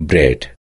bread.